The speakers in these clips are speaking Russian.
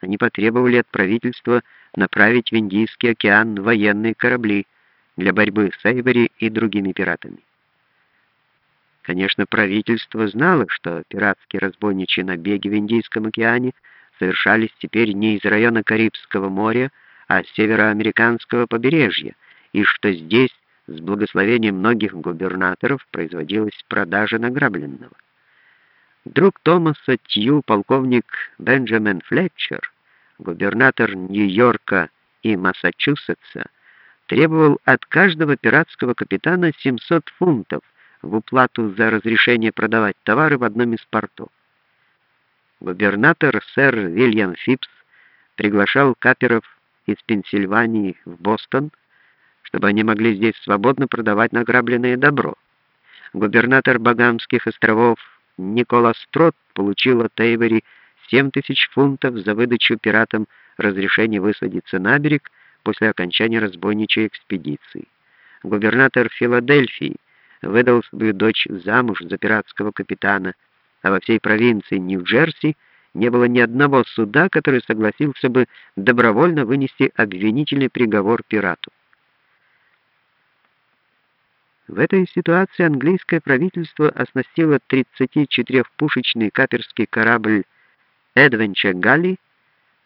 они потребовали от правительства направить в Индийский океан военные корабли для борьбы с Эйбери и другими пиратами. Конечно, правительство знало, что пиратские разбойничьи набеги в Индийском океане совершались теперь не из района Карибского моря, а с североамериканского побережья, и что здесь с благословением многих губернаторов производилась продажа награбленного. Друг Томаса Тью, полковник Бенджамин Флетчер, губернатор Нью-Йорка и Массачусетса, требовал от каждого пиратского капитана 700 фунтов в уплату за разрешение продавать товары в одном из портов. Губернатор сэр Вильям Фипс приглашал каперов из Пенсильвании в Бостон, чтобы они могли здесь свободно продавать награбленное добро. Губернатор Багамских островов Никола Строт получил от Эйвери 7 тысяч фунтов за выдачу пиратам разрешения высадиться на берег после окончания разбойничьей экспедиции. Губернатор Филадельфии выдал свою дочь замуж за пиратского капитана, а во всей провинции Нью-Джерси не было ни одного суда, который согласился бы добровольно вынести обвинительный приговор пирату. В этой ситуации английское правительство оснастило 34-пушечный каперский корабль Adventure Galley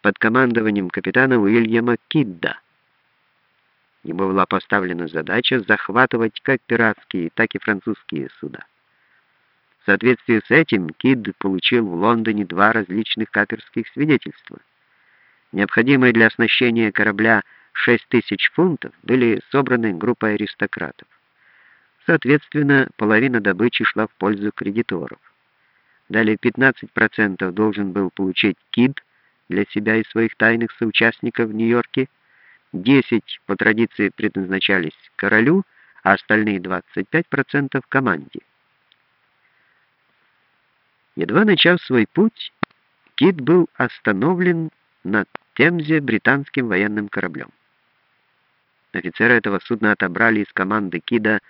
под командованием капитана Уильяма Кидда. Ему была поставлена задача захватывать как пиратские, так и французские суда. В соответствии с этим Кид получил в Лондоне два различных каперских свидетельства. Необходимые для оснащения корабля 6 тысяч фунтов были собраны группой аристократов. Соответственно, половина добычи шла в пользу кредиторов. Далее 15% должен был получить Кид для себя и своих тайных соучастников в Нью-Йорке, 10 по традиции предназначались королю, а остальные 25% команде. Едва начав свой путь, Кит был остановлен на Темзе британским военным кораблем. Офицеры этого судна отобрали из команды Кида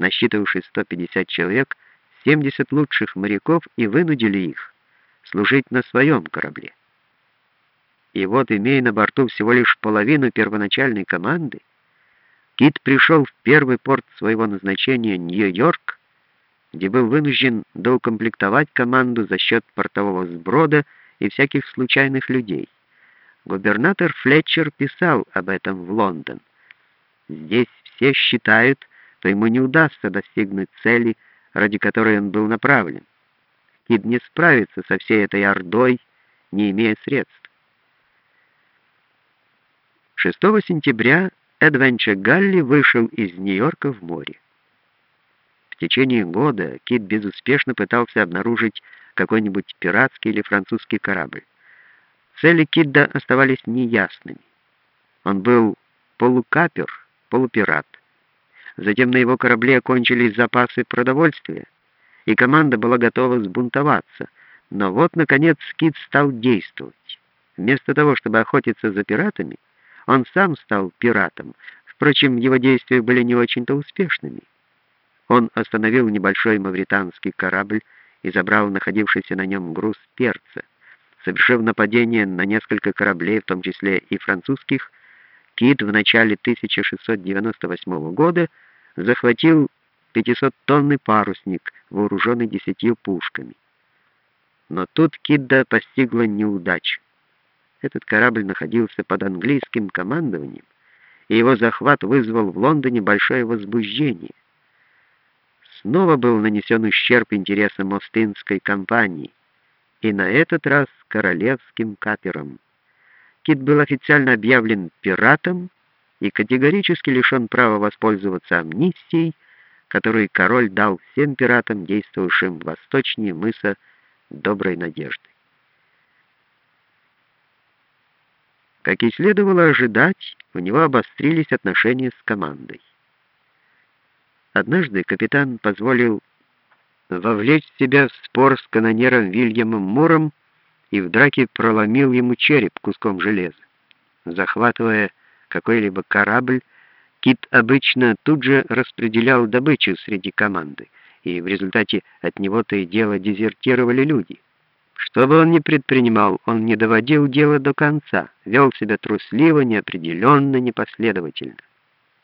насчитывавший 150 человек, 70 лучших моряков и вынудили их служить на своем корабле. И вот, имея на борту всего лишь половину первоначальной команды, Кит пришел в первый порт своего назначения Нью-Йорк, где был вынужден доукомплектовать команду за счет портового сброда и всяких случайных людей. Губернатор Флетчер писал об этом в Лондон. Здесь все считают, то ему не удастся достигнуть цели, ради которой он был направлен. Кид не справится со всей этой ордой, не имея средств. 6 сентября Эдвенча Галли вышел из Нью-Йорка в море. В течение года Кит безуспешно пытался обнаружить какой-нибудь пиратский или французский корабль. Цели Кидда оставались неясными. Он был полукапер, полупират. Затем на его корабле кончились запасы продовольствия, и команда была готова сбунтоваться. Но вот, наконец, Скит стал действовать. Вместо того, чтобы охотиться за пиратами, он сам стал пиратом. Впрочем, его действия были не очень-то успешными. Он остановил небольшой мавританский корабль и забрал находившийся на нем груз перца. Совершив нападение на несколько кораблей, в том числе и французских, Кит в начале 1698 года захватил 500-тонный парусник, вооруженный десятью пушками. Но тут Кидда постигла неудача. Этот корабль находился под английским командованием, и его захват вызвал в Лондоне большое возбуждение. Снова был нанесен ущерб интересам Остинской компании, и на этот раз королевским капером. Кит был официально объявлен пиратом, и категорически лишен права воспользоваться амнистией, которую король дал всем пиратам, действовавшим восточнее мыса Доброй Надежды. Как и следовало ожидать, у него обострились отношения с командой. Однажды капитан позволил вовлечь себя в спор с канонером Вильямом Муром и в драке проломил ему череп куском железа, захватывая какой-либо корабль, Кит обычно тут же распределял добычу среди команды, и в результате от него-то и дело дезертировали люди. Что бы он ни предпринимал, он не доводил дело до конца, вел себя трусливо, неопределенно, непоследовательно.